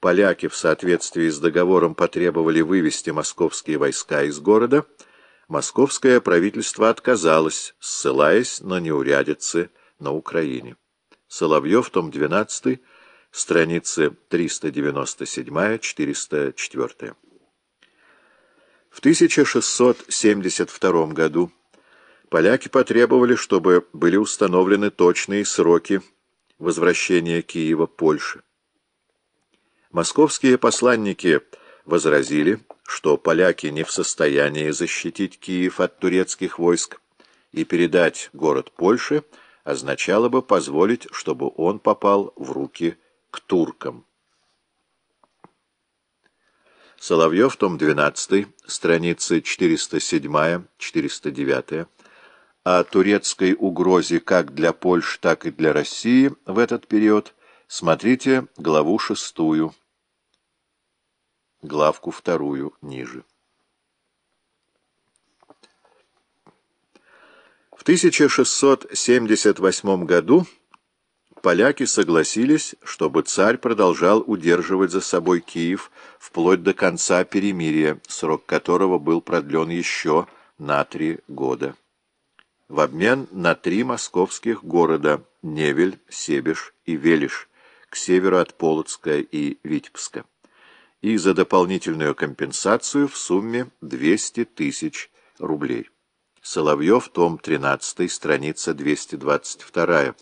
поляки в соответствии с договором потребовали вывести московские войска из города, московское правительство отказалось, ссылаясь на неурядицы на Украине. Соловьев, том 12, страницы 397-404. В 1672 году поляки потребовали, чтобы были установлены точные сроки возвращения Киева Польше. Московские посланники возразили, что поляки не в состоянии защитить Киев от турецких войск, и передать город Польше означало бы позволить, чтобы он попал в руки к туркам. Соловьев, том 12, страницы 407-409, о турецкой угрозе как для Польши, так и для России в этот период, смотрите главу шестую, главку вторую ниже. В 1678 году поляки согласились, чтобы царь продолжал удерживать за собой Киев вплоть до конца перемирия, срок которого был продлен еще на три года. В обмен на три московских города – Невель, Себеж и Велиш, к северу от Полоцка и Витебска, и за дополнительную компенсацию в сумме 200 тысяч рублей. Соловьев, том 13, страница 222.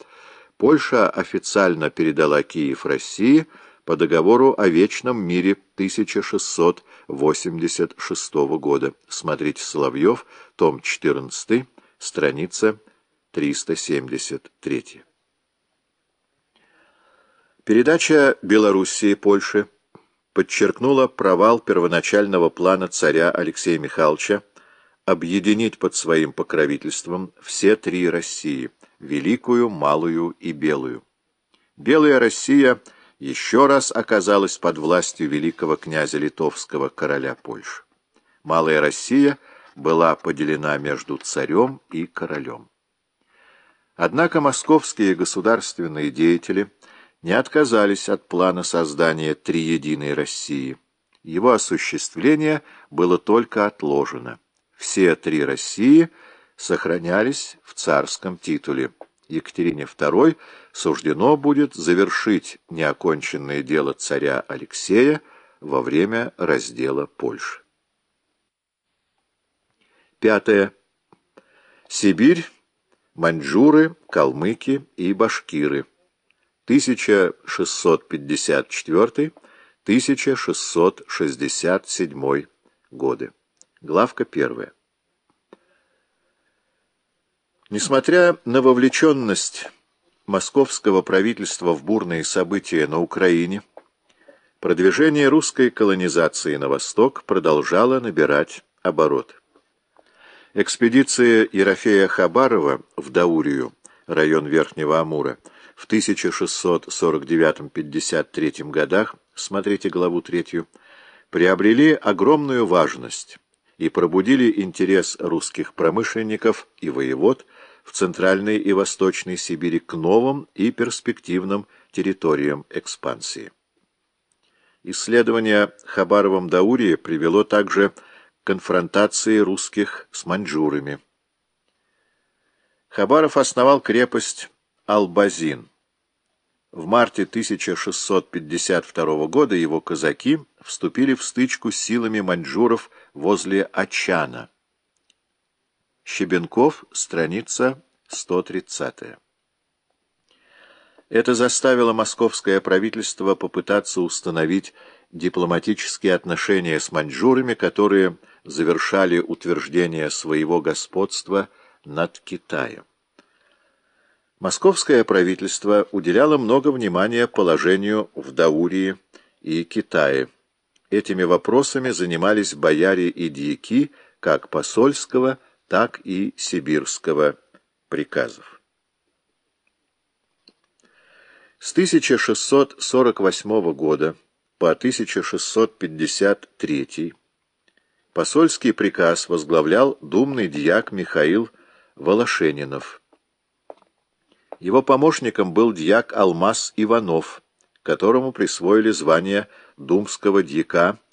Польша официально передала Киев России по договору о Вечном мире 1686 года. Смотрите Соловьев, том 14, страница 373. Передача Белоруссии Польше подчеркнула провал первоначального плана царя Алексея Михайловича объединить под своим покровительством все три России – Великую, Малую и Белую. Белая Россия еще раз оказалась под властью великого князя литовского короля Польши. Малая Россия была поделена между царем и королем. Однако московские государственные деятели не отказались от плана создания триединой России. Его осуществление было только отложено все три России сохранялись в царском титуле. Екатерине II суждено будет завершить неоконченное дело царя Алексея во время раздела Польши. Пятое. Сибирь, маньчжуры, калмыки и башкиры. 1654-1667 годы. Главка первая. Несмотря на вовлеченность московского правительства в бурные события на Украине, продвижение русской колонизации на восток продолжало набирать оборот. Экспедиция Ерофея Хабарова в Даурию, район Верхнего Амура, в 1649-53 годах, смотрите главу третью, приобрели огромную важность и пробудили интерес русских промышленников и воевод в Центральной и Восточной Сибири к новым и перспективным территориям экспансии. Исследование Хабаровым Даурии привело также к конфронтации русских с маньчжурами. Хабаров основал крепость Албазин. В марте 1652 года его казаки вступили в стычку с силами маньчжуров возле Ачана. Щебенков, страница 130. Это заставило московское правительство попытаться установить дипломатические отношения с маньчжурами, которые завершали утверждение своего господства над Китаем. Московское правительство уделяло много внимания положению в Даурии и Китае. Этими вопросами занимались бояре и дьяки как посольского, так и сибирского приказов. С 1648 года по 1653 посольский приказ возглавлял думный дьяк Михаил Волошенинов. Его помощником был дьяк Алмаз Иванов, которому присвоили звание думского дьяка